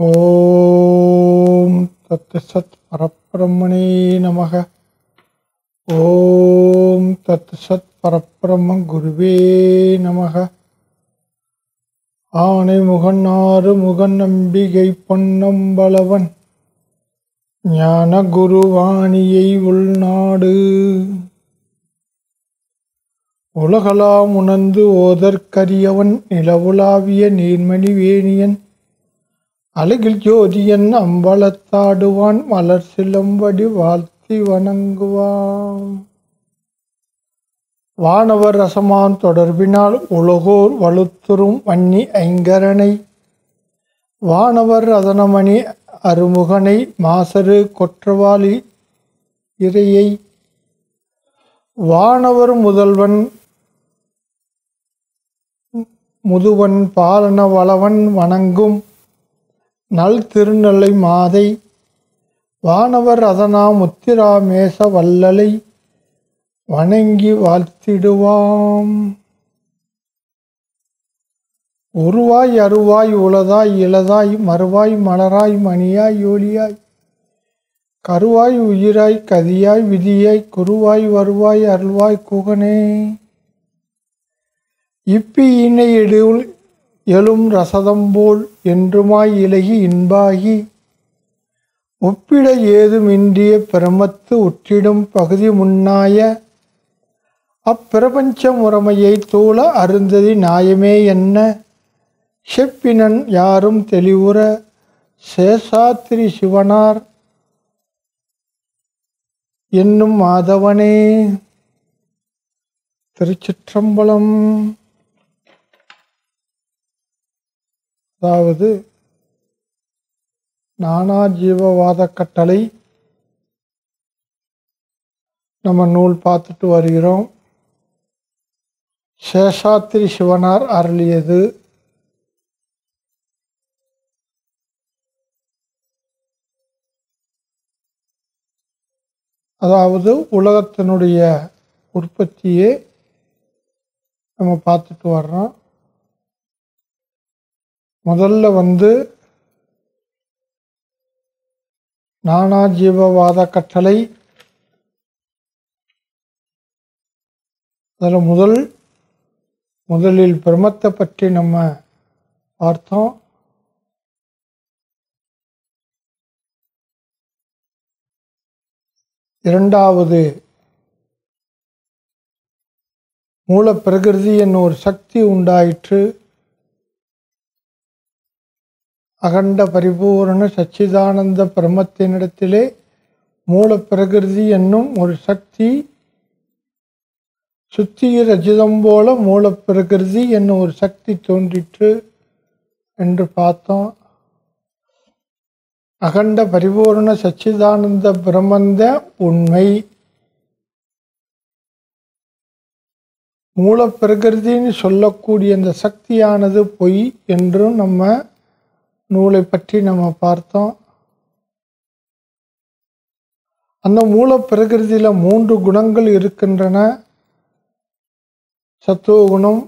ஓம் தத்துசத் பரப்பிரம்மணே நமக. ஓம் தத்துசத் பரப்பிரம்ம குருவே நமக. ஆனை முகன் முகன் நம்பிகை பொன்னம்பளவன் ஞான குருவாணியை உள்நாடு. உலகலாம் உணர்ந்து ஓதற்கரியவன் நிலவுலாவிய நீர்மணி வேணியன். அழகில் ஜோதியன் அம்பலத்தாடுவான் மலர் சிலம்படி வாழ்த்தி வணங்குவான். வானவர் ரசமான் தொடர்பினால் உலகோர் வலுத்துறும் வன்னி ஐங்கரனை. வானவர் ரதனமணி அருமுகனை மாசரு கொற்றவாளி இறையை. வானவர் முதல்வன் முதுவன் பாலன வளவன் வணங்கும் நல் திருநலை மாதை வானவர் அதனா முத்திராமேச வல்லலை வணங்கி வாழ்த்திடுவாம். உருவாய் அருவாய் உளதாய் இளதாய் மறுவாய் மலராய் மணியாய் ஒளியாய் கருவாய் உயிராய் கதியாய் விதியாய் குருவாய் வருவாய் அருள்வாய் குகனே. இப்பி இணை எடுல் எழும் ரசதம்போல் என்றுமாய் இலகி இன்பாகி. ஒப்பிட ஏதுமின்றிய பிரமத்து உற்றிடும் பகுதி முன்னாய அப்பிரபஞ்ச முறைமையை தூள அருந்ததி நாயமே என்ன? செப்பினன் யாரும் தெளிவுற சேஷாத்திரி சிவனார் என்னும் மாதவனே. திருச்சிற்றம்பலம். அதாவது நானா ஜீவவாத கட்டளை நம்ம நூல் பார்த்துட்டு வருகிறோம். சேஷாத்திரி சிவனார் அருளியது. அதாவது உலகத்தினுடைய உற்பத்தியே நம்ம பார்த்துட்டு வர்றோம். முதல்ல வந்து நானா ஜீவவாத கட்டளை. அதில் முதல் முதலில் பிரம்மத்தை பற்றி நம்ம பார்த்தோம். இரண்டாவது மூலப்பிரகிருதி என்னும் ஒரு சக்தி உண்டாயிற்று. அகண்ட பரிபூரண சச்சிதானந்த பிரம்மத்தினிடத்திலே மூலப்பிரகிருதி என்னும் ஒரு சக்தி சுத்தி ரஜிதம் போல மூலப்பிரகிருதி என்னும் ஒரு சக்தி தோன்றிற்று என்று பார்த்தோம். அகண்ட பரிபூரண சச்சிதானந்த பிரம்மந்த உண்மை. மூலப்பிரகிருதின்னு சொல்லக்கூடிய அந்த சக்தியானது பொய் என்றும் நம்ம நூலை பற்றி நம்ம பார்த்தோம். அந்த மூல பிரகிருதியில் மூன்று குணங்கள் இருக்கின்றன. சத்துவகுணம்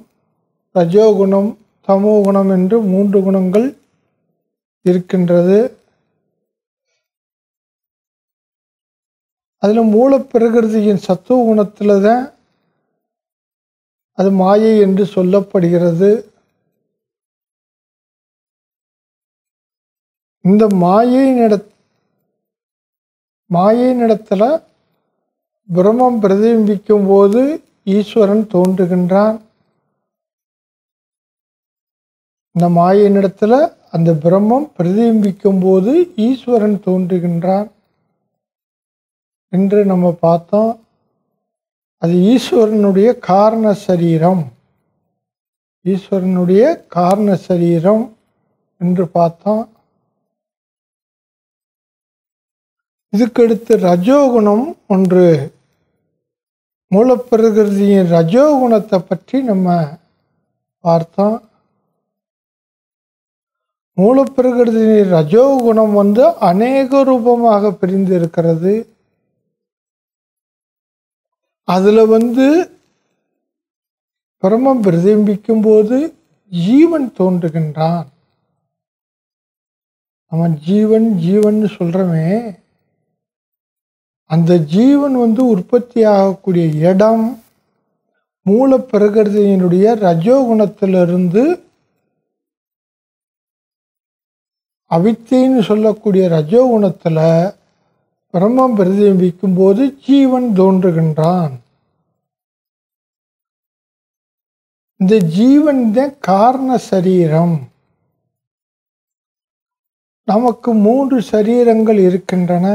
ரஜோகுணம் தமோகுணம் என்று மூன்று குணங்கள் இருக்கின்றது. அதில் மூலப்பிரகிருதியின் சத்துவ குணத்தில் தான் அது மாயை என்று சொல்லப்படுகிறது. இந்த மாயை நட மாயை நடத்தில் பிரம்மம் பிரதிபிம்பிக்கும் போது ஈஸ்வரன் தோன்றுகின்றான். இந்த மாயை நடத்தில் அந்த பிரம்மம் பிரதிபிம்பிக்கும் போது ஈஸ்வரன் தோன்றுகின்றான். என்று நம்ம பார்த்தோம் அது ஈஸ்வரனுடைய காரண சரீரம். ஈஸ்வரனுடைய காரண சரீரம் என்று பார்த்தோம். இதுக்கடுத்து ரஜோகுணம் ஒன்று. மூலப்பிரகிருதியின் ரஜோகுணத்தை பற்றி நம்ம பார்த்தோம். மூலப்பிரகிருதியின் ரஜோகுணம் வந்து அநேக ரூபமாக பிரிந்து இருக்கிறது அதில் வந்து பிரமம் பிரதிபிக்கும் போது ஜீவன் தோன்றுகின்றான். அவன் ஜீவன் ஜீவன் சொல்கிறவன் அந்த ஜீவன் வந்து உற்பத்தி ஆகக்கூடிய இடம் மூலப்பிரகிருதியினுடைய ரஜோகுணத்திலிருந்து அவித்தைன்னு சொல்லக்கூடிய ரஜோகுணத்தில் பிரம்மம் பிரதிபிக்கும் போது ஜீவன் தோன்றுகின்றான். இந்த ஜீவன் தான் காரண சரீரம். நமக்கு மூன்று சரீரங்கள் இருக்கின்றன.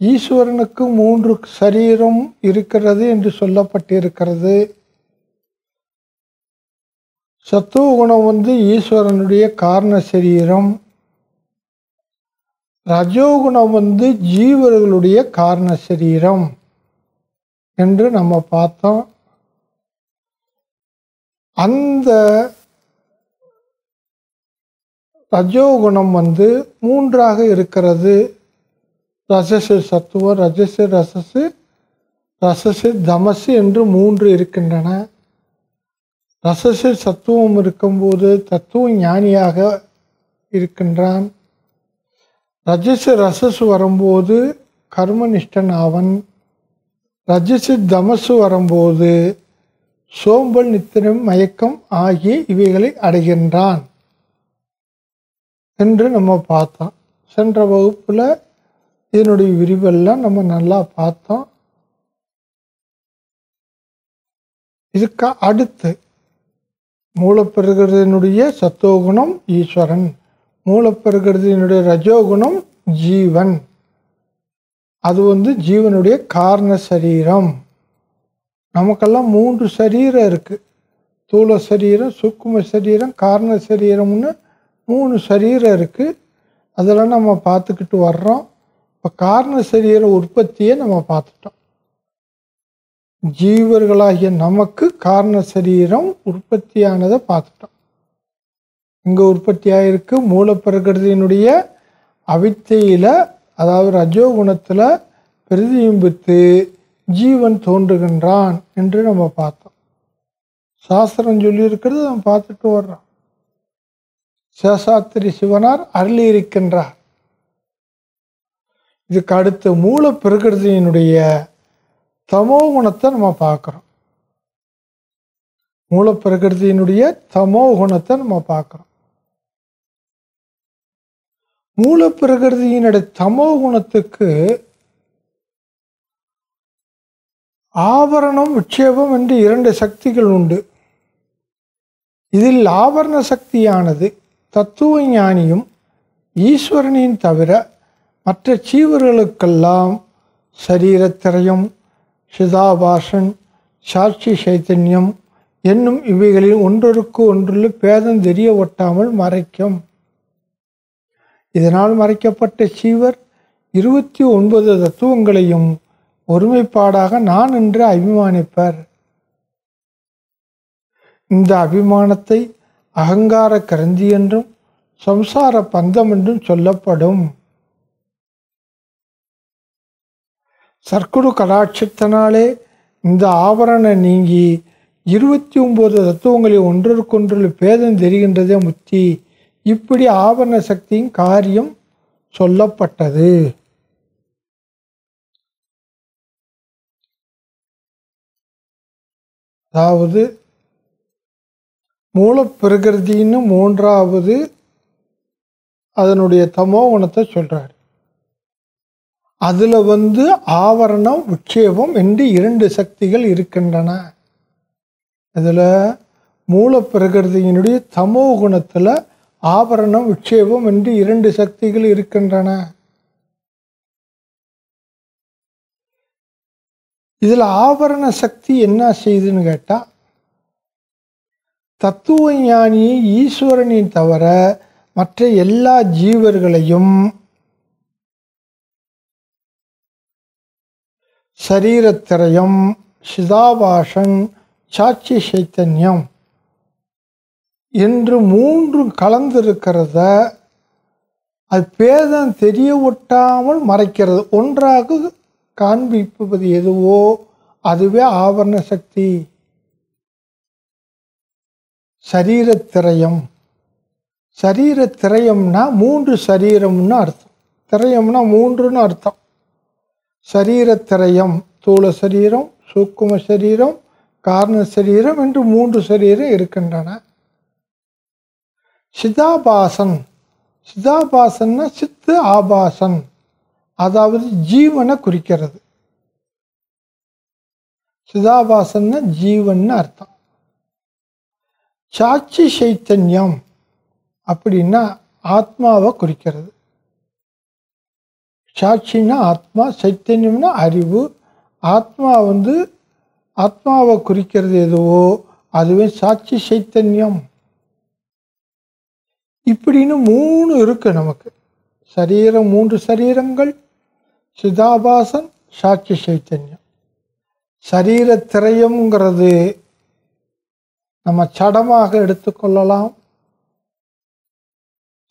ஈஸ்வரனுக்கு மூன்று சரீரம் இருக்கிறது என்று சொல்லப்பட்டிருக்கிறது. சத்துவ குணம் வந்து ஈஸ்வரனுடைய காரண சரீரம். ரஜோகுணம் வந்து ஜீவர்களுடைய காரண சரீரம் என்று நம்ம பார்த்தோம். அந்த ரஜோகுணம் வந்து மூன்றாக இருக்கிறது. ரசசு சத்துவம் ரஜசு ரசசு ரசசு தமசு என்று மூன்று இருக்கின்றன. ரசசு சத்துவம் இருக்கும்போது தத்துவ ஞானியாக இருக்கின்றான். ரஜசு ரசசு வரும்போது கர்மனிஷ்டன் ஆவன் ரஜசு தமசு வரும்போது சோம்பல் நித்திரம் மயக்கம் ஆகிய இவைகளை அடைகின்றான். என்று நம்ம பார்த்தோம். சென்ற வகுப்பில் இதனுடைய விரிவெல்லாம் நம்ம நல்லா பார்த்தோம். இதுக்கு அடுத்து மூலப்பெருகிறதனுடைய சத்தோகுணம் ஈஸ்வரன் மூலப்பெருகிறதனுடைய ரஜோகுணம் ஜீவன். அது வந்து ஜீவனுடைய காரண சரீரம். நமக்கெல்லாம் மூன்று சரீரம் இருக்குது தூள சரீரம் சுக்கும சரீரம் காரண சரீரம்னு மூணு சரீரம் இருக்குது அதெல்லாம் நம்ம பார்த்துக்கிட்டு வர்றோம். இப்போ காரண சரீர உற்பத்தியை நம்ம பார்த்துட்டோம். ஜீவர்களாகிய நமக்கு காரண சரீரம் உற்பத்தியானதை பார்த்துட்டோம். இங்கே உற்பத்தியாகிருக்கு மூலப்பிரகிருதியினுடைய அவித்தையில் அதாவது ரஜோகுணத்தில் பிரதிபிம்பித்து ஜீவன் தோன்றுகின்றான் என்று நம்ம பார்த்தோம். சாஸ்திரம் சொல்லியிருக்கிறது நம்ம பார்த்துட்டு வர்றோம் சேஷாத்திரி சிவனார் அருளி இருக்கின்றார் இதுக்கு அடுத்து மூல பிரகிருதியினுடைய தமோ குணத்தை நம்ம பார்க்குறோம். மூல பிரகிருதியினுடைய தமோ குணத்தை நம்ம பார்க்குறோம். மூல பிரகிருதியினுடைய தமோ குணத்துக்கு ஆபரணம் விட்சேபம் என்று இரண்டு சக்திகள் உண்டு. இதில் ஆபரண சக்தியானது தத்துவ ஞானியும் ஈஸ்வரனின் தவிர மற்ற ஜீவர்களுக்கெல்லாம் சரீரத்திரையும் சிதாபாசன் சாட்சி சைத்தன்யம் என்னும் இவைகளில் ஒன்றொருக்கு ஒன்றுள்ள பேதம் தெரிய ஒட்டாமல் மறைக்கும். இதனால் மறைக்கப்பட்ட சீவர் இருபத்தி ஒன்பது தத்துவங்களையும் ஒருமைப்பாடாக நான் என்று அபிமானிப்பர். இந்த அபிமானத்தை அகங்கார கரந்தி என்றும் சம்சார பந்தம் என்றும் சொல்லப்படும். சர்க்குரு கடாட்சத்தினாலே இந்த ஆவரண நீங்கி இருபத்தி ஒம்பது தத்துவங்களில் ஒன்றற்கொன்றுள்ள பேதம் தெரிகின்றதே முத்தி இப்படி ஆபரண சக்தியின் காரியம் சொல்லப்பட்டது. அதாவது மூலப்பிரகிருதின்னு மூன்றாவது அதனுடைய தமோ குணத்தை அதில் வந்து ஆவரணம் உட்சேபம் என்று இரண்டு சக்திகள் இருக்கின்றன. இதில் மூலப்பிரகிருதியினுடைய தமோ குணத்தில் ஆபரணம் உட்சேபம் என்று இரண்டு சக்திகள் இருக்கின்றன. இதில் ஆபரண சக்தி என்ன செய்யுதுன்னு கேட்டால் தத்துவ ஞானியை ஈஸ்வரனின் தவிர மற்ற எல்லா ஜீவர்களையும் சரீரத்திரயம் சிதாபாஷன் சாட்சி சைத்தன்யம் என்று மூன்றும் கலந்திருக்கிறத அது பேதம் தெரிய ஒட்டாமல் மறைக்கிறது. ஒன்றாக காண்பிப்பது எதுவோ அதுவே ஆவரண சக்தி. சரீரத்திரயம். சரீரத்திரயம்னா மூன்று சரீரம்னு அர்த்தம். திரயம்னா மூன்றுன்னு அர்த்தம். சரீரத்திரயம் தூள சரீரம் சூக்கும சரீரம் காரண சரீரம் என்று மூன்று சரீரம் இருக்கின்றன. சிதாபாசன். சிதாபாசன்னா சித்து ஆபாசன். அதாவது ஜீவனை குறிக்கிறது. சிதாபாசன்னா ஜீவன்னு அர்த்தம். சாட்சி சைத்தன்யம் அப்படின்னா ஆத்மாவை குறிக்கிறது. சாட்சின்னா ஆத்மா சைத்தன்யம்னா அறிவு. ஆத்மா வந்து ஆத்மாவை குறிக்கிறது எதுவோ அதுவே சாட்சி சைத்தன்யம். இப்படின்னு மூணு இருக்குது நமக்கு. சரீரம் மூன்று சரீரங்கள் சிதாபாசன் சாட்சி சைத்தன்யம். சரீர திரையம்ங்கிறது நம்ம சடமாக எடுத்துக்கொள்ளலாம்.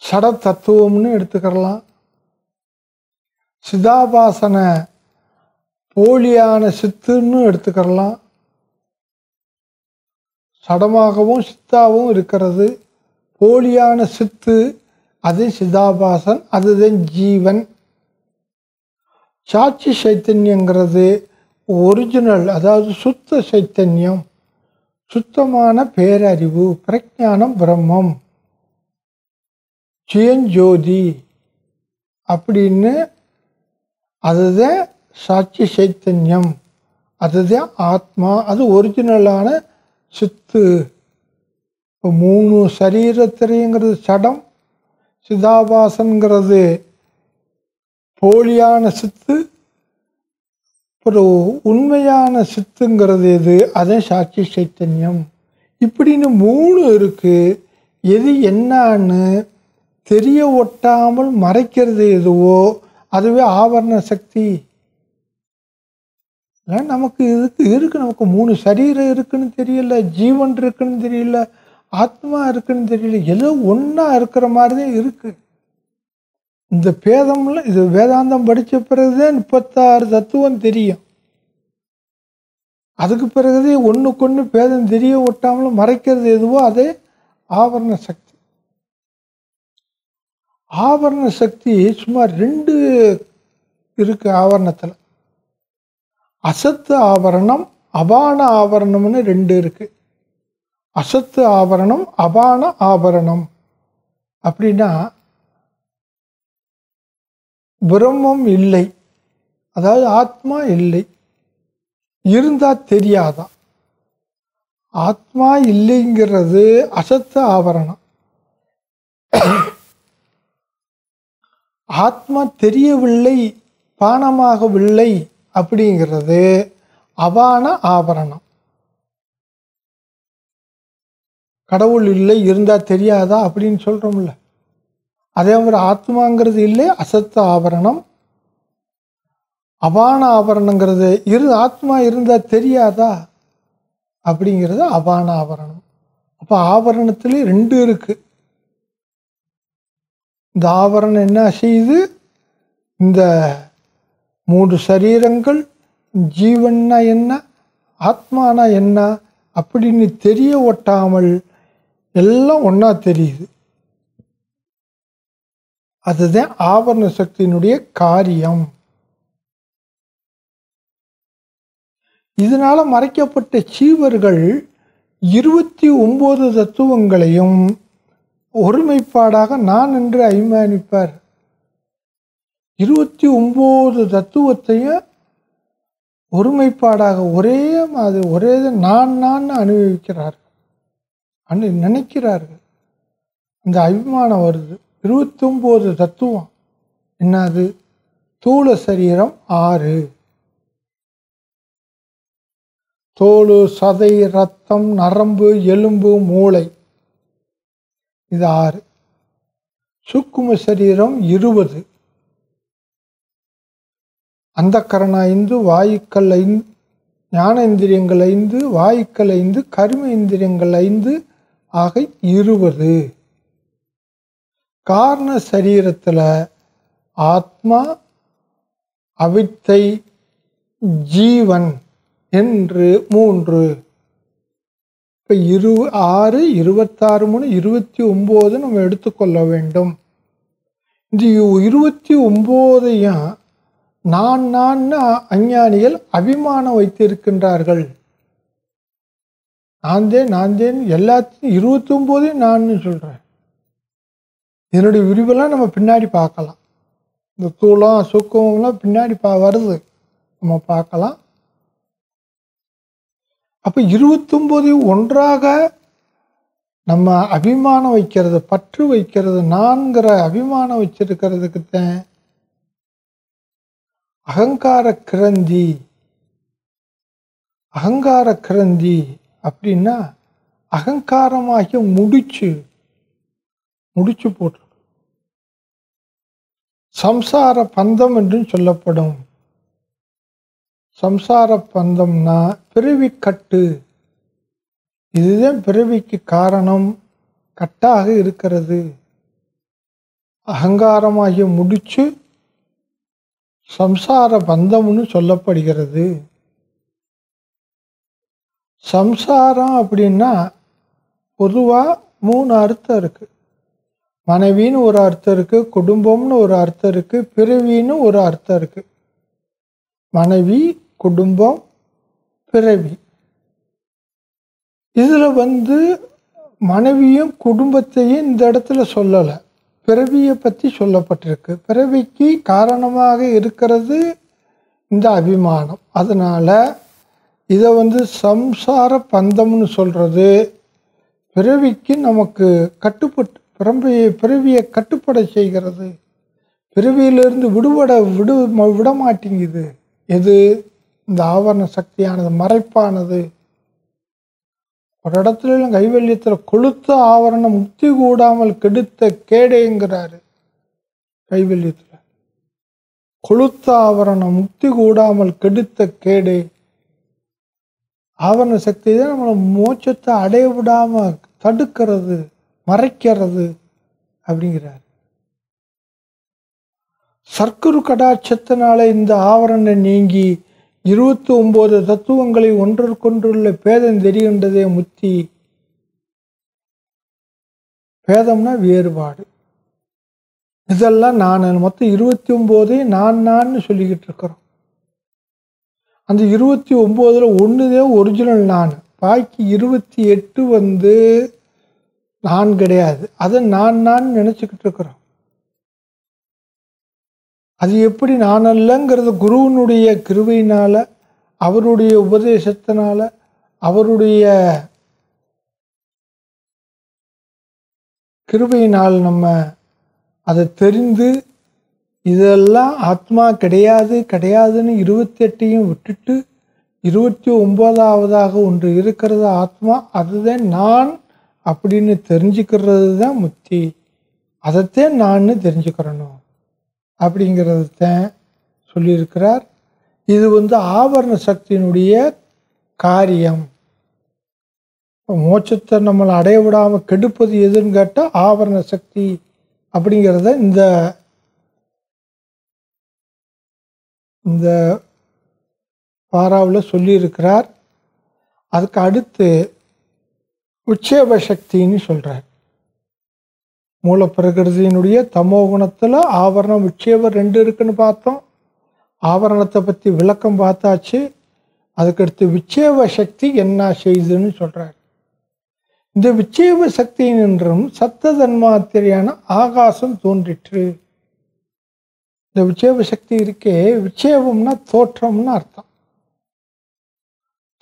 சட தத்துவம்னு எடுத்துக்கிறலாம். சிதாபாசனை போலியான சித்துன்னு எடுத்துக்கலாம் சடமாகவும் சித்தாவும் இருக்கிறது. போலியான சித்து அது சிதாபாசன் அதுதான் ஜீவன். சாட்சி சைத்தன்யங்கிறது ஒரிஜினல் அதாவது சுத்த சைத்தன்யம் சுத்தமான பேரறிவு பிரஜானம் பிரம்மம். சுயஞ்சோதி அப்படின்னு அதுதான் சாட்சி சைத்தன்யம். அதுதான் ஆத்மா. அது ஒரிஜினலான சித்து. இப்போ மூணு சரீரத்திரைங்கிறது சடம் சிதாபாசன்கிறது போலியான சித்து. அப்புறம் உண்மையான சித்துங்கிறது எது? அதே சாட்சி சைத்தன்யம். இப்படின்னு மூணு இருக்குது எது என்னன்னு தெரிய ஒட்டாமல் மறைக்கிறது எதுவோ அதுவே ஆவரண சக்தி. இல்லை, நமக்கு இதுக்கு இருக்குது நமக்கு மூணு சரீரம் இருக்குன்னு தெரியல ஜீவன் இருக்குன்னு தெரியல ஆத்மா இருக்குன்னு தெரியல ஏதோ ஒன்றா இருக்கிற மாதிரி தான் இருக்குது இந்த பேதம்ல இது வேதாந்தம் படித்த பிறகுதான் முப்பத்தாறு தத்துவம் தெரியும். அதுக்கு பிறகுதே ஒன்றுக்கொன்று பேதம் தெரிய விட்டாமலும் மறைக்கிறது எதுவோ அதே ஆவரண சக்தி. ஆவரண சக்தி சுமார் ரெண்டு இருக்குது ஆவரணத்தில். அசத்து ஆவரணம் அபான ஆவரணம்னு ரெண்டு இருக்குது அசத்து ஆவரணம் அபான ஆபரணம் அப்படின்னா பிரம்மம் இல்லை. அதாவது ஆத்மா இல்லை. இருந்தால் தெரியாதான் ஆத்மா இல்லைங்கிறது அசத்து ஆவரணம். ஆத்மா தெரியவில்லை பானமாகவில்லை அப்படிங்கிறது அபான ஆபரணம். கடவுள் இல்லை இருந்தால் தெரியாதா அப்படின்னு சொல்கிறோம்ல அதே மாதிரி ஆத்மாங்கிறது இல்லை அசத்த ஆபரணம். அபான ஆபரணங்கிறது இரு ஆத்மா இருந்தால் தெரியாதா அப்படிங்கிறது அபான ஆபரணம். அப்போ ஆபரணத்துலேயும் ரெண்டு இருக்குது இந்த ஆபரணம் என்ன செய்யுது இந்த மூன்று சரீரங்கள் ஜீவன்னா என்ன ஆத்மானா என்ன அப்படின்னு தெரிய ஒட்டாமல் எல்லாம் ஒன்றா தெரியுது. அதுதான் ஆவரண சக்தியினுடைய காரியம். இதனால் மறைக்கப்பட்ட சீவர்கள் இருபத்தி ஒம்பது தத்துவங்களையும் ஒருமைப்பாடாக நான் என்று அபிமானிப்பார். இருபத்தி ஒம்பது தத்துவத்தையும் ஒருமைப்பாடாக ஒரே மாதிரி ஒரே நான் நான் அனுபவிக்கிறார்கள் அனு நினைக்கிறார்கள். அந்த அபிமானம் வருது. இருபத்தி ஒம்பது தத்துவம். என்னது? தூள சரீரம் ஆறு. தோல் சதை ரத்தம் நரம்பு எலும்பு மூளை. இது ஆறு. சூக்கும சரீரம் இருபது. அந்த கரண ஐந்து வாயுக்கள் ஐந்து ஞானேந்திரியங்கள் ஐந்து வாயுக்கள் ஐந்து கரும இந்திரியங்கள் ஐந்து ஆக இருபது. காரண சரீரத்தில் ஆத்மா அவித்தை ஜீவன் என்று மூன்று. இப்போ இரு ஆறு இருபத்தாறு மூணு இருபத்தி ஒம்பது நம்ம எடுத்துக்கொள்ள வேண்டும். இந்த இருபத்தி ஒம்போதையும் நான் நான் அஞ்ஞானிகள் அபிமானம் வைத்திருக்கின்றார்கள். நான்ந்தேன் நான் தேன் எல்லாத்தையும் இருபத்தி ஒம்போதையும் நான் சொல்கிறேன் இதனுடைய விரிவெல்லாம் நம்ம பின்னாடி பார்க்கலாம். இந்த தூளம் சுக்கம்லாம் பின்னாடி பா வருது. நம்ம பார்க்கலாம். அப்போ இருபத்தொம்போது ஒன்றாக நம்ம அபிமானம் வைக்கிறது பற்று வைக்கிறது நான்கிற அபிமானம் வச்சிருக்கிறதுக்கு தான் அகங்கார கிரந்தி. அகங்கார கிரந்தி அப்படின்னா அகங்காரமாகிய முடிச்சு முடிச்சு போட்டிருக்கு சம்சார பந்தம் என்றும் சொல்லப்படும். சம்சார பந்தம்னா பிறவி கட்டு இதுதான் பிறவிக்கு காரணம். கட்டாக இருக்கிறது. அகங்காரமாகிய முடிச்சு சம்சார பந்தம்னு சொல்லப்படுகிறது. சம்சாரம் அப்படின்னா பொதுவாக மூணு அர்த்தம் இருக்குது மனைவின்னு ஒரு அர்த்தம் இருக்குது குடும்பம்னு ஒரு அர்த்தம் இருக்குது பிறவின்னு ஒரு அர்த்தம் இருக்குது மனைவி குடும்பம் பிறவி. இதில் வந்து மனைவியும் குடும்பத்தையும் இந்த இடத்துல சொல்லலை. பிறவியை பற்றி சொல்லப்பட்டிருக்கு. பிறவிக்கு காரணமாக இருக்கிறது இந்த அபிமானம். அதனால் இதை வந்து சம்சார பந்தம்னு சொல்கிறது பிறவிக்கு நமக்கு கட்டுப்பட்டு பிறம்பியை பிறவியை கட்டுப்பட செய்கிறது. பிறவியிலிருந்து விடுபட விடு விட மாட்டேங்குது எது? இந்த ஆவரண சக்தியானது மறைப்பானது. ஒரு இடத்துல கைவல்யத்தில் கொளுத்த ஆவரணம் முக்தி கூடாமல் கெடுத்த கேடேங்கிறாரு கைவல்யத்தில். கொளுத்த ஆவரணம் முக்தி கூடாமல் கெடுத்த கேடே. ஆவரண சக்தி தான் நம்மளை மோட்சத்தை அடைய தடுக்கிறது மறைக்கிறது அப்படிங்கிறார். சர்க்குரு கடாட்சத்தினால இந்த ஆவரணம் நீங்கி இருபத்தி ஒன்பது தத்துவங்களை ஒன்றிற்கொன்றுள்ள பேதம் தெரிகின்றதே முத்தி. பேதம்னா வேறுபாடு. இதெல்லாம் நான் மொத்தம் இருபத்தி ஒம்போதே நான் நான் சொல்லிக்கிட்டு இருக்கிறோம் அந்த இருபத்தி ஒம்போதில் ஒன்றுதே ஒரிஜினல் நான். பாக்கி இருபத்தி எட்டு வந்து நான் கிடையாது. அதை நான் நான் நினச்சிக்கிட்டு இருக்கிறோம் அது எப்படி நான் அல்லங்கிறது குருவினுடைய கிருவையினால் அவருடைய உபதேசத்தினால அவருடைய கிருபையினால் நம்ம அதை தெரிந்து இதெல்லாம் ஆத்மா கிடையாது கிடையாதுன்னு இருபத்தி எட்டையும் விட்டுட்டு இருபத்தி ஒம்பதாவதாக ஒன்று இருக்கிறது ஆத்மா அதுதான் நான் அப்படின்னு தெரிஞ்சுக்கிறது தான் முத்தி அதைத்தான் நான் தெரிஞ்சுக்கிறணும். அப்படிங்கிறது தான் சொல்லியிருக்கிறார். இது வந்து ஆவரண சக்தியினுடைய காரியம். மோட்சத்தை நம்மளை அடைய விடாமல் கெடுப்பது எதுன்னு கேட்டால் ஆவரண சக்தி அப்படிங்கிறத இந்த இந்த பாராவில் சொல்லியிருக்கிறார். அதுக்கு அடுத்து உட்சேப சக்தின்னு சொல்கிறார் மூலப்பிரகிருதியினுடைய தமோ குணத்தில் ஆவரணம் விட்சேபம் ரெண்டு இருக்குன்னு பார்த்தோம். ஆவரணத்தை பற்றி விளக்கம் பார்த்தாச்சு. அதுக்கடுத்து விட்சேப சக்தி என்ன செய்துன்னு சொல்கிறார் இந்த விட்சேப சக்தியினின்றும் சத்த தன்மாத்திரையான ஆகாசம் தோன்றிற்று. இந்த விட்சேப சக்தி இருக்கே விட்சேபம்னா தோற்றம்னு அர்த்தம்.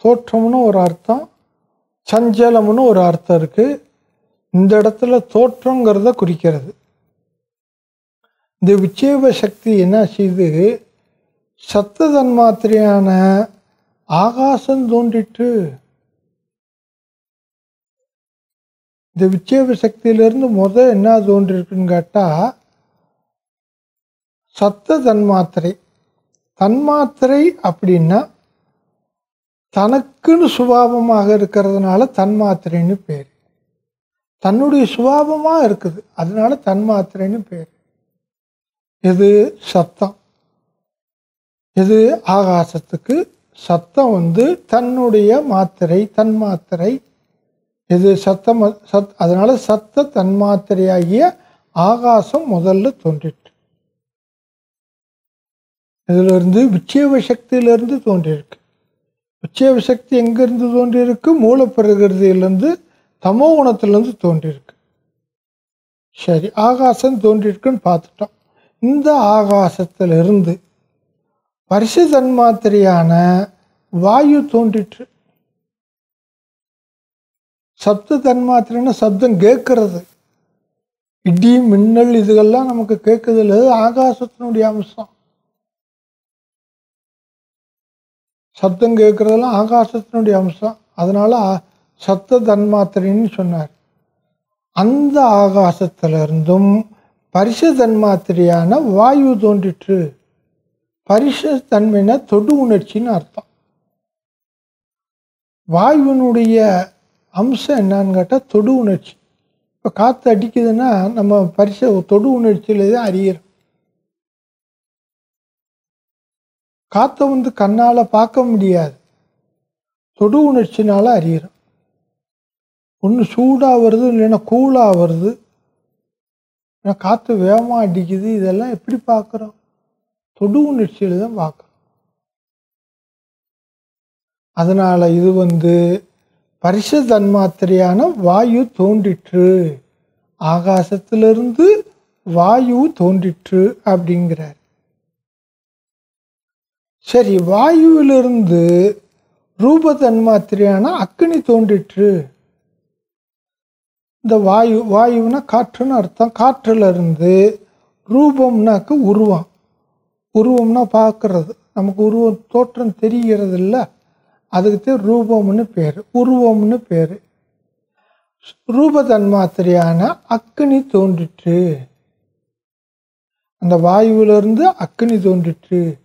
தோற்றம்னு ஒரு அர்த்தம் சஞ்சலம்னு ஒரு அர்த்தம் இருக்குது இந்த இடத்துல தோற்றங்கிறத குறிக்கிறது. இந்த விட்சேப சக்தி என்ன செய்து சத்த தன்மாத்திரையான ஆகாசம் தோன்றிட்டு இந்த விட்சேப சக்தியிலிருந்து முத என்ன தோன்றிருக்குன்னு கேட்டால் சத்த தன்மாத்திரை தன்மாத்திரை அப்படின்னா தனக்குன்னு சுபாவமாக இருக்கிறதுனால தன்மாத்திரைன்னு பேர். தன்னுடைய சுபாவமாக இருக்குது. அதனால தன்மாத்திரைன்னு பேர். இது சத்தம். இது ஆகாசத்துக்கு சத்தம் வந்து தன்னுடைய மாத்திரை தன் மாத்திரை இது சத்தம் சத் அதனால சத்த தன்மாத்திரையாகிய ஆகாசம் முதல்ல தோன்றிட்டு இதிலிருந்து விட்சேப சக்தியிலிருந்து தோன்றியிருக்கு உச்சேப சக்தி எங்கேருந்து தோன்றியிருக்கு மூலப்பிரகிருதியிலிருந்து தமோ குணத்திலேருந்து தோன்றியிருக்கு. சரி ஆகாசம் தோன்றியிருக்குன்னு பார்த்துட்டோம். இந்த ஆகாசத்திலிருந்து பரிசு தன்மாத்திரையான வாயு தோன்றிற்று. சப்த தன்மாத்திரைன்னா சப்தம் கேட்கறது. இடி மின்னல் இதுகள்லாம் நமக்கு கேட்குது இல்லை ஆகாசத்தினுடைய அம்சம். சப்தம் கேட்குறதெல்லாம் ஆகாசத்தினுடைய அம்சம். அதனால் சப்த தன்மாத்திரைன்னு சொன்னார். அந்த ஆகாசத்திலிருந்தும் பரிச தன்மாத்திரையான வாயு தோன்றிற்று. பரிச தன்மைனா தொடு உணர்ச்சின்னு அர்த்தம். வாயுவினுடைய அம்சம் என்னன்னு கேட்டால் தொடு உணர்ச்சி. இப்போ காற்று அடிக்குதுன்னா நம்ம பரிச தொடு உணர்ச்சியில தான் அறியிறோம் காற்றை வந்து கண்ணால் பார்க்க முடியாது. தொடு உணர்ச்சினால அறியிறோம் ஒன்று சூடாக வருது இல்லைன்னா கூலாக வருது. ஏன்னா காற்று வேகமாக அடிக்குது இதெல்லாம் எப்படி பார்க்குறோம்? தொடு உணர்ச்சியில் தான் பார்க்குறோம். அதனால் இது வந்து பரிச தன்மாத்திரையான வாயு தோன்றிற்று. ஆகாசத்திலிருந்து வாயு தோன்றிற்று அப்படிங்கிறார். சரி வாயுவிலிருந்து ரூப தன்மாத்திரையான அக்னி தோன்றிற்று. இந்த வாயு வாயுனா காற்றுன்னு அர்த்தம். காற்றுல இருந்து ரூபம்னாக்கு உருவம். உருவம்னா பார்க்கறது நமக்கு உருவம் தோற்றம் தெரிகிறது இல்லை அதுக்கு ரூபம்னு பேர். உருவம்னு பேர். ரூப தன்மாத்திரையான அக்கினி தோன்றிற்று. அந்த வாயுவிலிருந்து அக்கினி தோன்றிற்று.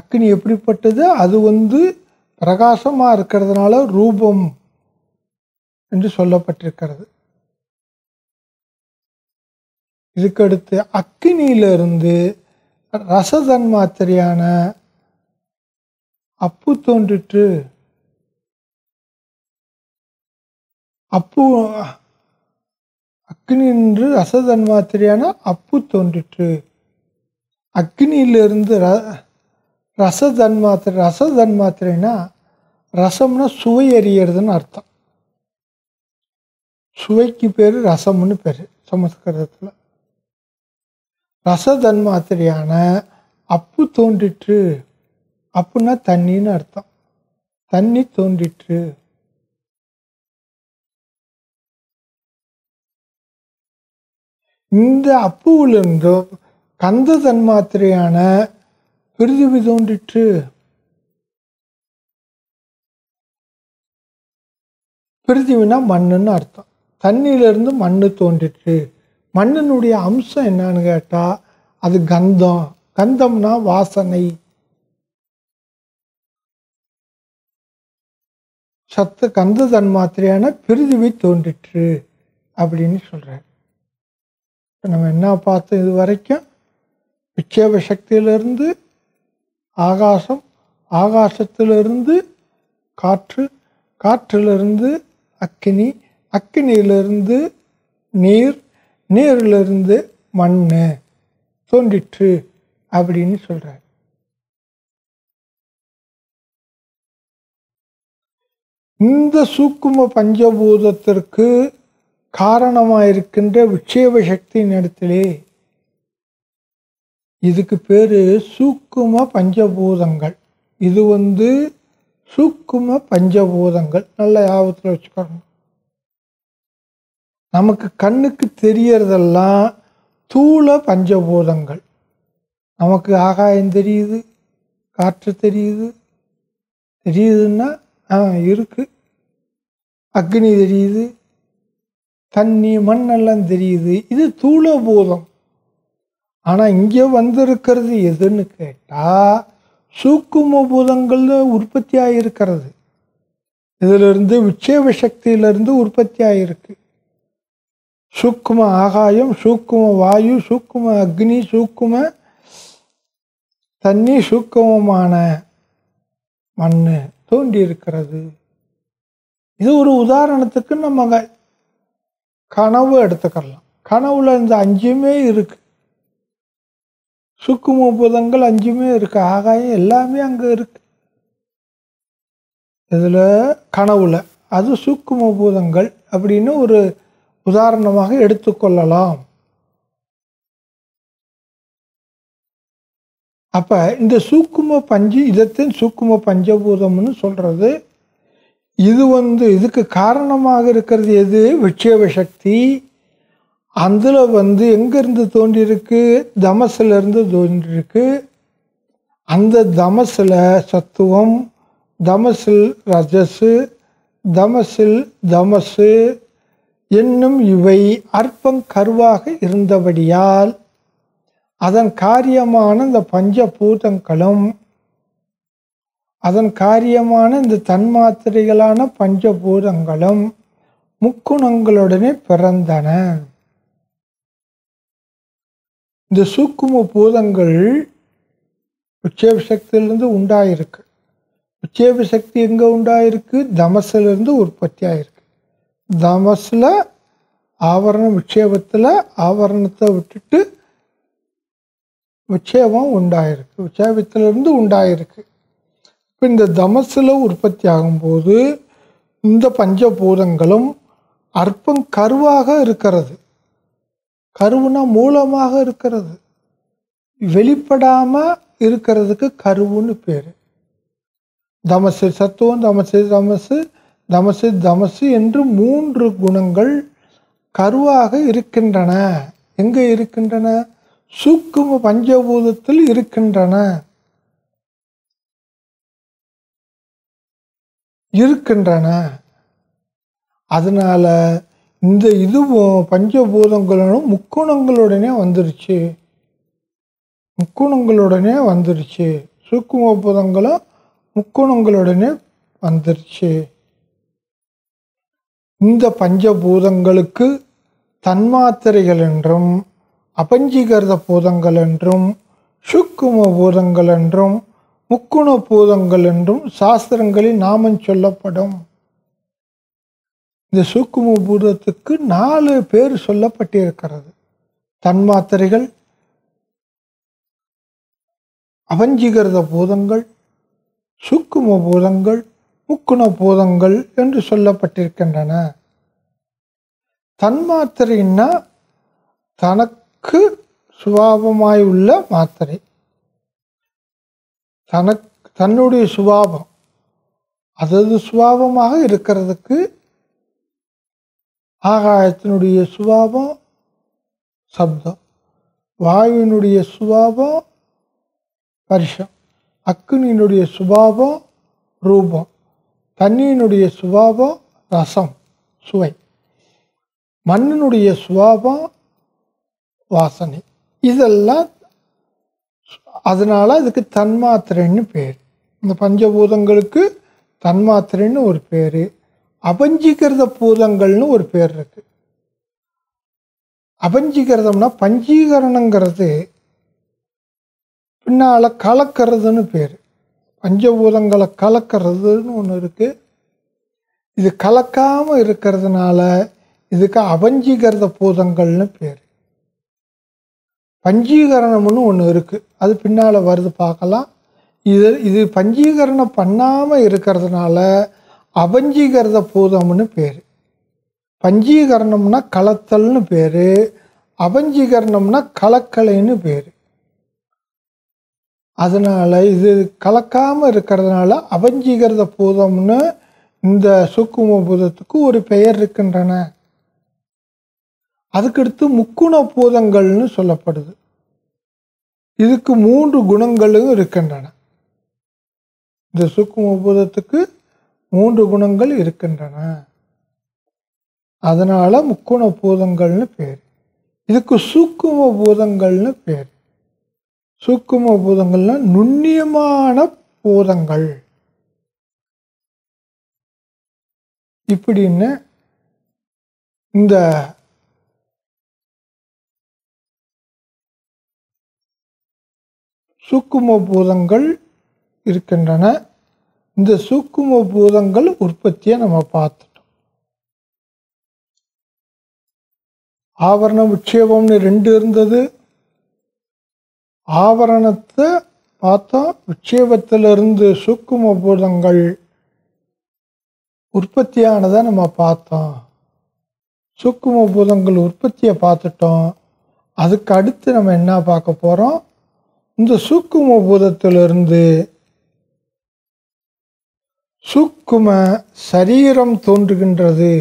அக்னி எப்படிப்பட்டது? அது வந்து பிரகாசமாக இருக்கிறதுனால ரூபம் என்று சொல்லப்பட்டிருக்கிறது. இதுக்கடுத்து அக்கினியிலிருந்து ரசதன்மாத்திரையான அப்பு தோன்றிட்டு அப்பு அக்னி என்று ரசதன்மாத்திரையான அப்பு தோன்றிட்டு அக்னியிலிருந்து ர ரசதன்மாத்திரை ரசதன்மாத்திரைனா ரசம்னா சுவை அறியறதுன்னு அர்த்தம். சுவைக்கு பேர் ரசம்னு பேர் சமஸ்கிருதத்தில். ரசதன்மாத்திரையான அப்பு தோன்றிற்று அப்புன்னா தண்ணின்னு அர்த்தம். தண்ணி தோன்றிற்று. இந்த அப்புவிலிருந்தும் கந்த தன்மாத்திரையான பிரிதிவி தோன்றிற்று. பிரிதிவினா மண்ணுன்னு அர்த்தம். தண்ணியிலிருந்து மண்ணு தோன்றிற்று. மண்ணினுடைய அம்சம் என்னன்னு கேட்டால் அது கந்தம். கந்தம்னா வாசனை. சத்து கந்த தன்மாத்திரையான பிரிதிவி தோன்றிற்று அப்படின்னு சொல்கிறார் இப்போ நம்ம என்ன பார்த்தோம் இது வரைக்கும்? விட்சேப சக்தியிலிருந்து ஆகாசம் ஆகாசத்திலிருந்து காற்று காற்றிலிருந்து அக்கினி அக்கினியிலிருந்து நீர் நீரிலிருந்து மண் தோன்றிற்று அப்படின்னு சொல்கிறார் இந்த சூக்கும பஞ்சபூதத்திற்கு காரணமாயிருக்கின்ற விட்சேப சக்தியின் இடத்திலே. இதுக்கு பேரு சூக்கும பஞ்சபூதங்கள். இது வந்து சூக்கும பஞ்சபூதங்கள். நல்ல யாபத்தில் வச்சுக்கணும் நமக்கு கண்ணுக்கு தெரியறதெல்லாம் தூள பஞ்சபூதங்கள். நமக்கு ஆகாயம் தெரியுது காற்று தெரியுது. தெரியுதுன்னா ஆ அக்னி தெரியுது. தண்ணி மண்ணெல்லாம் தெரியுது. இது தூளபூதம். ஆனால் இங்கே வந்திருக்கிறது எதுன்னு கேட்டால் சூக்கும பூதங்கள் உற்பத்தி ஆகியிருக்கிறது இதிலிருந்து விட்சேப சக்தியிலிருந்து உற்பத்தி ஆகியிருக்கு சூக்கும ஆகாயம் சூக்கும வாயு சூக்கும அக்னி சூக்கும தண்ணி சூக்குமமான மண் தோண்டி இருக்கிறது இது ஒரு உதாரணத்துக்கு நம்ம கனவு எடுத்துக்கலாம். கனவுல இந்த அஞ்சுமே இருக்கு. சுக்கும புதங்கள் அஞ்சுமே இருக்கு. ஆகாயம் எல்லாமே அங்கே இருக்கு. இதில் கனவுல. அது சுக்கும பூதங்கள் அப்படின்னு ஒரு உதாரணமாக எடுத்துக்கொள்ளலாம் அப்ப இந்த சூக்கும பஞ்சு இதத்தின் சூக்கும பஞ்சபூதம்னு சொல்றது இது வந்து இதுக்கு காரணமாக இருக்கிறது எது? விட்சேப சக்தி. அதில் வந்து எங்கேருந்து தோன்றியிருக்கு? தமசிலிருந்து தோன்றியிருக்கு. அந்த தமசில் சத்துவம் தமசில் ரஜஸு தமசில் தமசு என்னும் இவை அற்பம் கருவாக இருந்தபடியால் அதன் காரியமான இந்த பஞ்சபூதங்களும் அதன் காரியமான இந்த தன்மாத்திரைகளான பஞ்சபூதங்களும் முக்குணங்களுடனே பிறந்தன. இந்த சூக்கும பூதங்கள் உச்சேப சக்தியிலிருந்து உண்டாயிருக்கு. உச்சேப சக்தி எங்கே உண்டாயிருக்கு? தமசிலிருந்து உற்பத்தி ஆயிருக்கு தமசில் ஆவரணம் விட்சேபத்தில் ஆவரணத்தை விட்டுட்டு விட்சேபம் உண்டாயிருக்கு. விட்சேபத்திலிருந்து உண்டாயிருக்கு. இப்போ இந்த தமசில் உற்பத்தி ஆகும்போது இந்த பஞ்சபூதங்களும் அற்பம் கருவாக இருக்கிறது. கருவுனா மூலமாக இருக்கிறது. வெளிப்படாமல் இருக்கிறதுக்கு கருவுன்னு பேர். தமசு சத்துவம் தமசு தமசு தமசு தமசு என்று மூன்று குணங்கள் கருவாக இருக்கின்றன. எங்கே இருக்கின்றன? சூக்கும பஞ்சபூதத்தில் இருக்கின்றன. இருக்கின்றன. அதனால் இந்த இதுவும் பஞ்சபூதங்களும் முக்குணங்களுடனே வந்துருச்சு. முக்குணங்களுடனே வந்துருச்சு. சூக்கும பூதங்களும் முக்குணங்களுடனே வந்துருச்சு. இந்த பஞ்சபூதங்களுக்கு தன்மாத்திரைகள் என்றும் அபஞ்சீகரத பூதங்கள் என்றும் சுக்கும பூதங்கள் என்றும் முக்குண பூதங்கள் என்றும் சாஸ்திரங்களில் நாமம் சொல்லப்படும். இந்த சூக்கும பூதத்துக்கு நாலு பேர் சொல்லப்பட்டிருக்கிறது. தன்மாத்திரைகள் அபஞ்சிகரத பூதங்கள் சூக்கும பூதங்கள் பூதங்கள் என்று சொல்லப்பட்டிருக்கின்றன. தன்மாத்திரைன்னா தனக்கு சுபாவமாய் உள்ள மாத்திரை. தனக்கு தன்னுடைய சுபாவம். அதது சுபாவமாக இருக்கிறதுக்கு ஆகாயத்தினுடைய சுபாவம் சப்தம். வாயுவினுடைய சுபாவம் பரிசம் அக்குனியினுடைய சுபாவம் ரூபம். தண்ணியினுடைய சுபாவம் ரசம் சுவை. மண்ணினுடைய சுபாவம் வாசனை. இதெல்லாம் அதனால் அதுக்கு தன்மாத்திரைன்னு பேர். இந்த பஞ்சபூதங்களுக்கு தன்மாத்திரைன்னு ஒரு பேர். அபஞ்சீகிருத பூதங்கள்னு ஒரு பேர் இருக்குது அபஞ்சீகிருதம்னா பஞ்சீகரணங்கிறது பின்னால் கலக்கிறதுன்னு பேர். பஞ்சபூதங்களை கலக்கிறதுன்னு ஒன்று இருக்குது இது கலக்காமல் இருக்கிறதுனால இதுக்கு அபஞ்சீகரத பூதங்கள்னு பேர். பஞ்சீகரணம்னு ஒன்று இருக்குது அது பின்னால் வருது பார்க்கலாம். இது இது பஞ்சீகரணம் பண்ணாமல் இருக்கிறதுனால அபஞ்சீகரத பூதம்னு பேர். பஞ்சீகரணம்னா கலத்தல்னு பேர். அவஞ்சீகரணம்னா கலக்கலைன்னு பேர். அதனால் இது கலக்காமல் இருக்கிறதுனால அபஞ்சீகரத பூதம்னு இந்த சுக்கும பூதத்துக்கு ஒரு பெயர் இருக்கின்றன. அதுக்கடுத்து முக்குண பூதங்கள்னு சொல்லப்படுது. இதுக்கு மூன்று குணங்களும் இருக்கின்றன. இந்த சுக்கும பூதத்துக்கு மூன்று குணங்கள் இருக்கின்றன. அதனால் முக்குண பூதங்கள்னு பேர். இதுக்கு சூக்கும பூதங்கள்னு பேர். சூக்கும பூதங்கள்லாம் நுண்ணியமான பூதங்கள். இப்படின்னு இந்த சூக்கும பூதங்கள் இருக்கின்றன. இந்த சூக்கும பூதங்கள் உற்பத்தியை நம்ம பார்த்துட்டோம். ஆவரண உட்சேபம்னு ரெண்டு இருந்தது. ஆவரணத்தை பார்த்தோம் விட்சேபத்திலிருந்து சூக்கும பூதங்கள் உற்பத்தியானதை நம்ம பார்த்தோம். சூக்கும பூதங்கள் உற்பத்தியை பார்த்துட்டோம். அதுக்கு அடுத்து நம்ம என்ன பார்க்க போகிறோம் இந்த சூக்கும பூதத்திலிருந்து சூக்கும சரீரம் தோன்றுகின்றது.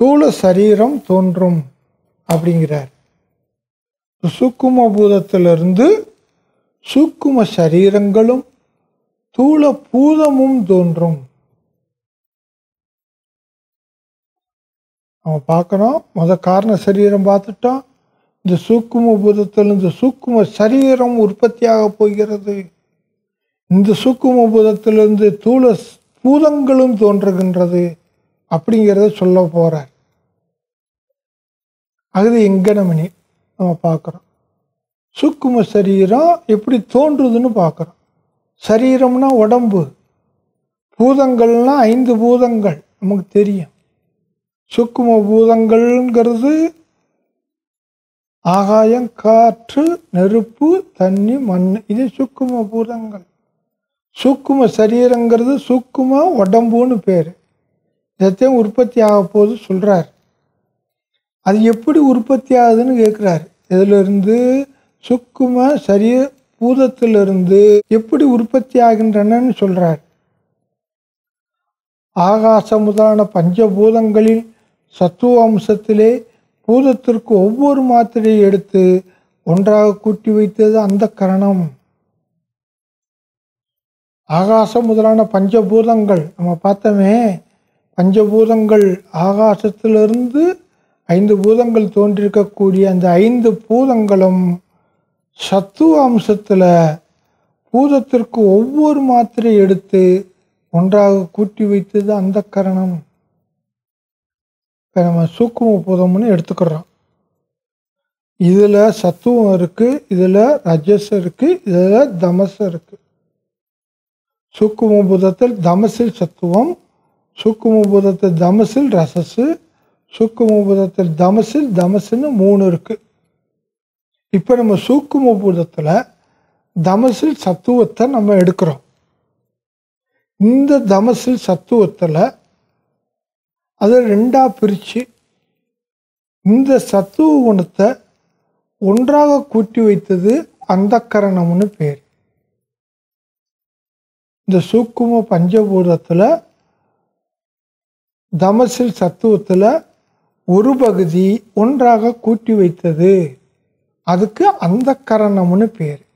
தூள சரீரம் தோன்றும் அப்படிங்கிறார். சூக்கும பூதத்திலிருந்து சூக்கும சரீரங்களும் தூள பூதமும் தோன்றும். நம்ம பார்க்கணும் முத காரண சரீரம் பார்த்துட்டோம் இந்த சூக்கும பூதத்திலிருந்து சூக்கும சரீரம் உற்பத்தியாக போகிறது. இந்த சூக்கும பூதத்திலிருந்து தூள பூதங்களும் தோன்றுகின்றது அப்படிங்கிறத சொல்ல போகிறார் அது எங்கனமணி? நம்ம பார்க்குறோம். சூக்கும சரீரம் எப்படி தோன்றுதுன்னு பார்க்குறோம். சரீரம்னா உடம்பு. பூதங்கள்னா ஐந்து பூதங்கள் நமக்கு தெரியும். சுக்கும பூதங்கள்ங்கிறது ஆகாயம் காற்று நெருப்பு தண்ணி மண் இது சுக்கும பூதங்கள். சூக்கும சரீரங்கிறது சூக்கும உடம்புன்னு பேர். இதத்தையும் உற்பத்தி ஆக போது சொல்கிறார் அது எப்படி உற்பத்தி ஆகுதுன்னு கேட்குறாரு இதிலிருந்து சுக்கும சரிய பூதத்திலிருந்து எப்படி உற்பத்தி ஆகின்றனன்னு சொல்கிறார் ஆகாசம் முதலான பஞ்சபூதங்களில் சத்துவ அம்சத்திலே பூதத்திற்கு ஒவ்வொரு மாத்திரையை எடுத்து ஒன்றாக கூட்டி வைத்தது அந்த கரணம். ஆகாசம் முதலான பஞ்சபூதங்கள் நம்ம பார்த்தோமே பஞ்சபூதங்கள் ஆகாசத்திலிருந்து ஐந்து பூதங்கள் தோன்றிருக்கக்கூடிய அந்த ஐந்து பூதங்களும் சத்துவ அம்சத்தில் பூதத்திற்கு ஒவ்வொரு மாத்திரை எடுத்து ஒன்றாக கூட்டி வைத்தது அந்த கரணம். இப்போ நம்ம சூக்கும பூதம்னு எடுத்துக்கிறோம். இதில் சத்துவம் இருக்குது இதில் ரஜஸ் இருக்குது இதில் தமஸ் இருக்குது சூக்கும பூதத்தில் தமசில் சத்துவம் சூக்கும பூதத்தில் தமசில் ரசஸு சூக்கும பூதத்தில் தமசில் தமசுன்னு மூணு இருக்குது இப்போ நம்ம சூக்கும பூதத்தில் தமசில் சத்துவத்தை நம்ம எடுக்கிறோம். இந்த தமசில் சத்துவத்தில் அதை ரெண்டாக பிரித்து இந்த சத்துவ குணத்தை ஒன்றாக கூட்டி வைத்தது அந்த கரணம்னு பேர். இந்த சூக்கும பஞ்சபூதத்தில் தமசில் சத்துவத்தில் ஒரு பகுதி ஒன்றாக கூட்டி வைத்தது. அதுக்கு அந்த கரணம்னு பேர்.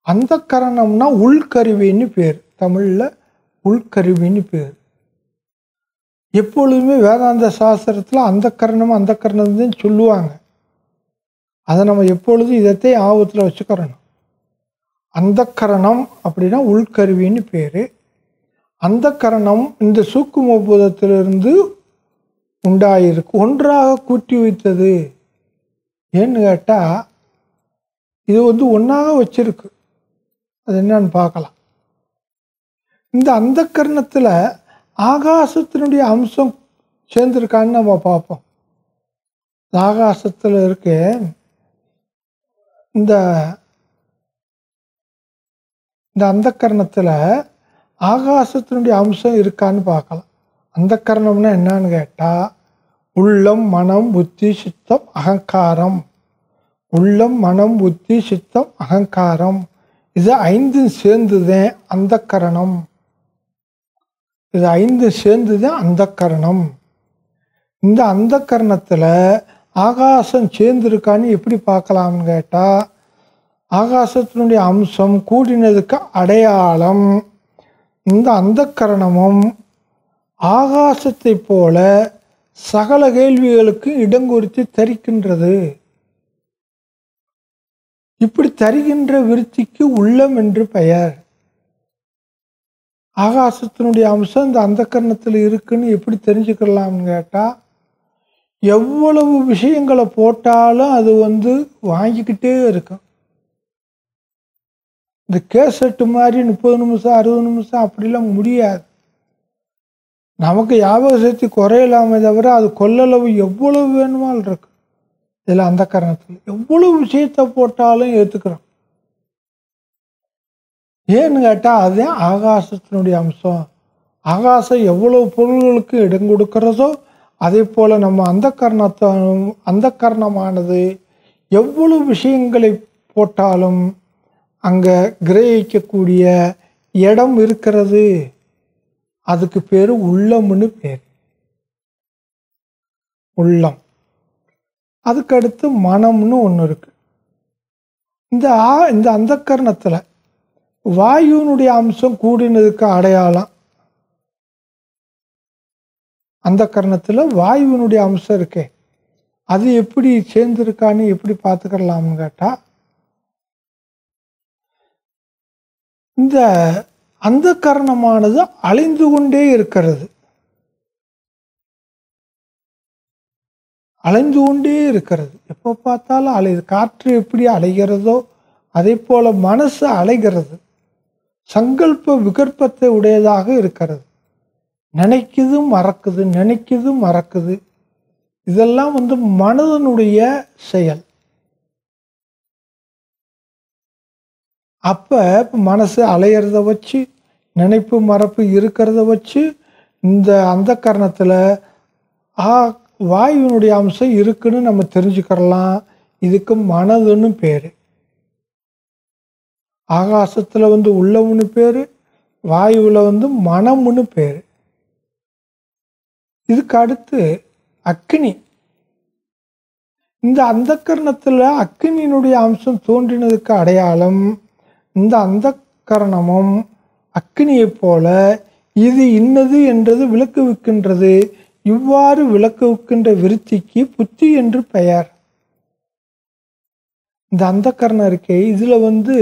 அந்த கரணம்னா உள்கருவின்னு பேர். தமிழில் உள்கருவின்னு பேர். எப்பொழுதுமே வேதாந்த சாஸ்திரத்தில் அந்த கரணம் அந்த கரணம்னு தான் சொல்லுவாங்க. அதை நம்ம எப்பொழுதும் இதத்தை ஆபத்தில் வச்சுக்கிறணும். அந்த கரணம் அப்படின்னா உள்கருவின்னு பேர். அந்த கரணம் இந்த சூக்கும பூதத்திலிருந்து உண்டாயிருக்கு. ஒன்றாக கூட்டி வைத்தது ஏன்னு கேட்டால் இது வந்து ஒன்றாக வச்சிருக்கு. அது என்னன்னு பார்க்கலாம். இந்த அந்த கரணத்தில் ஆகாசத்தினுடைய அம்சம் சேர்ந்துருக்கான்னு நம்ம பார்ப்போம். ஆகாசத்தில் இருக்க இந்த இந்த அந்த கரணத்தில் ஆகாசத்தினுடைய அம்சம் இருக்கான்னு பார்க்கலாம். அந்த கரணம்னா என்னன்னு கேட்டால் உள்ளம் மனம் புத்தி சித்தம் அகங்காரம். உள்ளம் மனம் புத்தி சித்தம் அகங்காரம். இது ஐந்து சேர்ந்துதான் அந்த கரணம். இது ஐந்து சேர்ந்துதான் அந்த கரணம். இந்த அந்த கரணத்தில் ஆகாசம் சேர்ந்துருக்கான்னு எப்படி பார்க்கலாம்னு கேட்டால் ஆகாசத்தினுடைய அம்சம் கூடினதுக்கு அடையாளம் இந்த அந்த கரணமும் ஆகாசத்தை போல சகல கேள்விகளுக்கு இடங்குறித்து தரிக்கின்றது. இப்படி தருகின்ற விருத்திக்கு உள்ளம் என்று பெயர். ஆகாசத்தினுடைய அம்சம் இந்த அந்த கரணத்தில் இருக்குன்னு எப்படி தெரிஞ்சுக்கலாம்னு கேட்டால் எவ்வளவு விஷயங்களை போட்டாலும் அது வந்து வாங்கிக்கிட்டே இருக்கும். இந்த கேசட்டு மாதிரி முப்பது நிமிஷம் அறுபது நிமிஷம் அப்படிலாம் முடியாது. நமக்கு ஞாபக சக்தி குறையலாமே தவிர அது கொள்ளளவு எவ்வளவு வேணுமால் இருக்கு. இதில் அந்த காரணத்தில் எவ்வளவு விஷயத்தை போட்டாலும் ஏற்றுக்கிறோம் ஏன்னு கேட்டால் அதே ஆகாசத்தினுடைய அம்சம். ஆகாசம் எவ்வளவு பொருள்களுக்கு இடம் கொடுக்கிறதோ அதே போல் நம்ம அந்த கரணத்தை அந்த கரணமானது எவ்வளவு விஷயங்களை போட்டாலும் அங்கே கிரகிக்கக்கூடிய இடம் இருக்கிறது. அதுக்கு பேர் உள்ளம்னு பேர். உள்ளம். அதுக்கடுத்து மனம்னு ஒன்று இருக்கு. இந்த ஆ இந்த அந்த கரணத்தில் வாயுனுடைய அம்சம் கூடினதுக்கு அடையாளம் அந்த கரணத்தில் வாயுவினுடைய அம்சம் இருக்கே. அது எப்படி சேர்ந்துருக்கான்னு எப்படி பார்த்துக்கலாம்னு கேட்டால் இந்த அந்த கரணமானது அலைந்து கொண்டே இருக்கிறது. அலைந்து கொண்டே இருக்கிறது. எப்போ பார்த்தாலும் அலை காற்று எப்படி அலைகிறதோ அதே போல் மனசு அலைகிறது. சங்கல்ப விகற்பத்தை உடையதாக இருக்கிறது. நினைக்குது மறக்குது நினைக்குது மறக்குது. இதெல்லாம் வந்து மனதனுடைய செயல். அப்போ மனசு அலையிறத வச்சு நினைப்பு மறப்பு இருக்கிறத வச்சு இந்த அந்த கரணத்தில் ஆ வாயுவினுடைய அம்சம் இருக்குன்னு நம்ம தெரிஞ்சுக்கிறலாம். இதுக்கு மனதுன்னு பேர். ஆகாசத்தில் வந்து உள்ளம்னு பேர் வாயுவில் வந்து மனம்னு பேர். இதுக்கு அடுத்து அக்னி. இந்த அந்த கரணத்தில் அக்னியினுடைய அம்சம் தோன்றினதுக்கு அடையாளம் இந்த அந்த கரணமும் அக்னியைப் போல இது இன்னது என்றது விளக்குவிக்கின்றது. இவ்வாறு விளக்குவிக்கின்ற விருத்திக்கு புத்தி என்று பெயர். இந்த அந்த கரணம் இருக்கே இதில் வந்து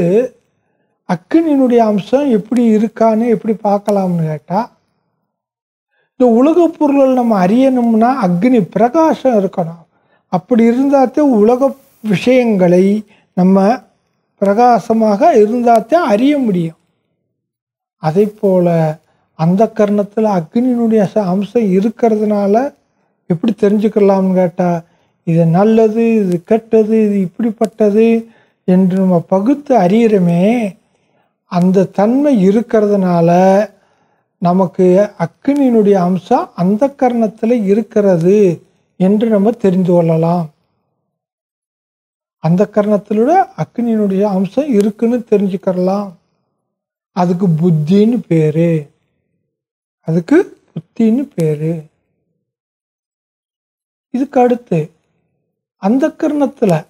அக்னியினுடைய அம்சம் எப்படி இருக்கான்னு எப்படி பார்க்கலாம்னு கேட்டால் இந்த உலக பொருள்கள் நம்ம அறியணும்னா அக்னி பிரகாசம் இருக்கணும். அப்படி இருந்தாத்தே உலக விஷயங்களை நம்ம பிரகாசமாக இருந்தாத்தே அறிய முடியும். அதே போல் அந்த கர்ணத்தில் அக்னியினுடைய அம்சம் இருக்கிறதுனால எப்படி தெரிஞ்சுக்கலாம்னு கேட்டால் இது நல்லது இது கெட்டது இது இப்படிப்பட்டது என்று நம்ம பகுத்து அறியிறோமே அந்த தன்மை இருக்கிறதுனால நமக்கு அக்னியினுடைய அம்சம் அந்த கர்ணத்தில் இருக்கிறது என்று நம்ம தெரிந்து கொள்ளலாம். அந்த கரணத்திலோட அக்னியினுடைய அம்சம் இருக்குன்னு தெரிஞ்சுக்கிறலாம். அதுக்கு புத்தின்னு பேரு. அதுக்கு புத்தின்னு பேரு. இதுக்கு அடுத்து அந்த கரணத்தில்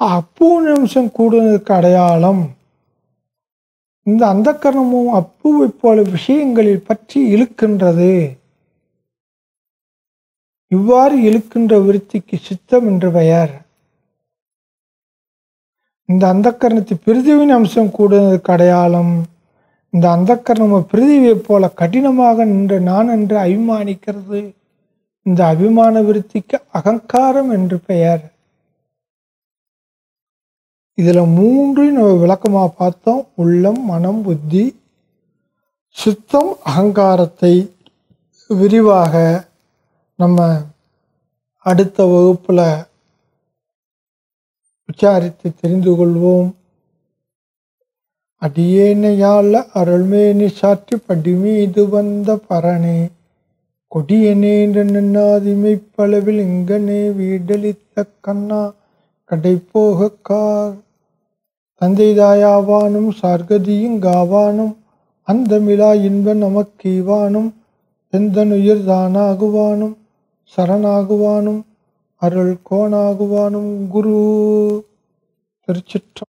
அப்பூன் அம்சம் கூடுனதுக்கு அடையாளம் இந்த அந்த கரணமும் அப்பூவை போல விஷயங்களில் பற்றி இழுக்கின்றது. இவ்வாறு இழுக்கின்ற விருத்திக்கு சித்தம் என்று பெயர் இந்த அந்தக்கரணத்து பிரிதிவின் அம்சம் கூடுவதற்கு அடையாளம் இந்த அந்தக்கரணம் பிரிதிவியைப் போல கடினமாக நின்று நான் என்று அபிமானிக்கிறது. இந்த அபிமான விருத்திக்கு அகங்காரம் என்று பெயர். இதில் மூன்றையும் நம்ம விளக்கமாக பார்த்தோம். உள்ளம் மனம் புத்தி சித்தம் அகங்காரத்தை விரிவாக நம்ம அடுத்த வகுப்பில் விசாரித்து தெரிந்து கொள்வோம். அடியேனையால் அருள்மேனி சாற்றி படிமீது வந்த பரணே கொடியனே நின்னாதிமைப்பளவில் இங்கனே வீடளித்த கண்ணா கடை போகக்கார் தந்தை தாயாவானும் சார்கதியும் காவானும் அந்தமிழா இன்ப நமக்கீவானும் செந்தனுயிர் தானாகுவானும். சரணாகுவானும் அருள் கோணாகுவானும் குரு. திருச்சிற்ற